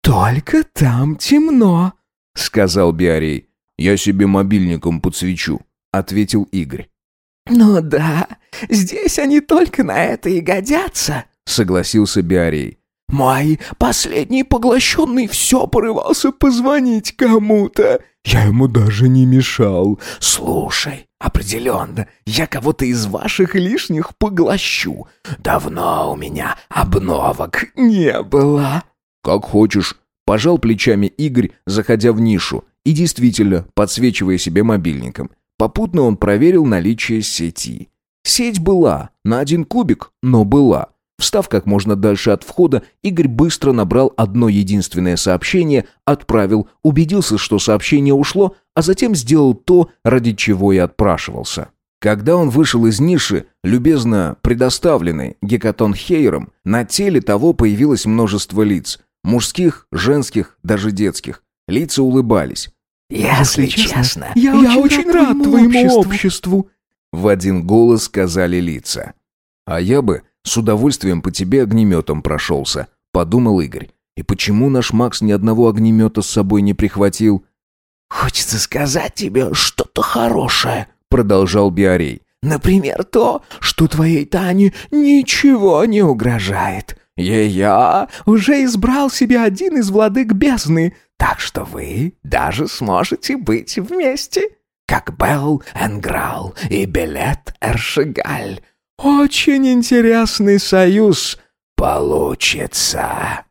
«Только там темно», — сказал Биорей. «Я себе мобильником подсвечу», — ответил Игорь. «Ну да, здесь они только на это и годятся», — согласился Биорей. Мой последний поглощенный все порывался позвонить кому-то. Я ему даже не мешал. Слушай, определенно, я кого-то из ваших лишних поглощу. Давно у меня обновок не было. Как хочешь. Пожал плечами Игорь, заходя в нишу, и действительно подсвечивая себе мобильником. Попутно он проверил наличие сети. Сеть была, на один кубик, но была. Встав как можно дальше от входа, Игорь быстро набрал одно единственное сообщение, отправил, убедился, что сообщение ушло, а затем сделал то, ради чего и отпрашивался. Когда он вышел из ниши, любезно предоставленной Гекатон Хейером, на теле того появилось множество лиц. Мужских, женских, даже детских. Лица улыбались. «Если честно, я, я очень рад твоему обществу. обществу», — в один голос сказали лица. «А я бы с удовольствием по тебе огнеметом прошелся», — подумал Игорь. «И почему наш Макс ни одного огнемета с собой не прихватил?» «Хочется сказать тебе что-то хорошее», — продолжал Биарей. «Например, то, что твоей Тане ничего не угрожает. Я уже избрал себе один из владык бездны. Так что вы даже сможете быть вместе, как Белл Энграл и Белет Эршигаль. Очень интересный союз получится».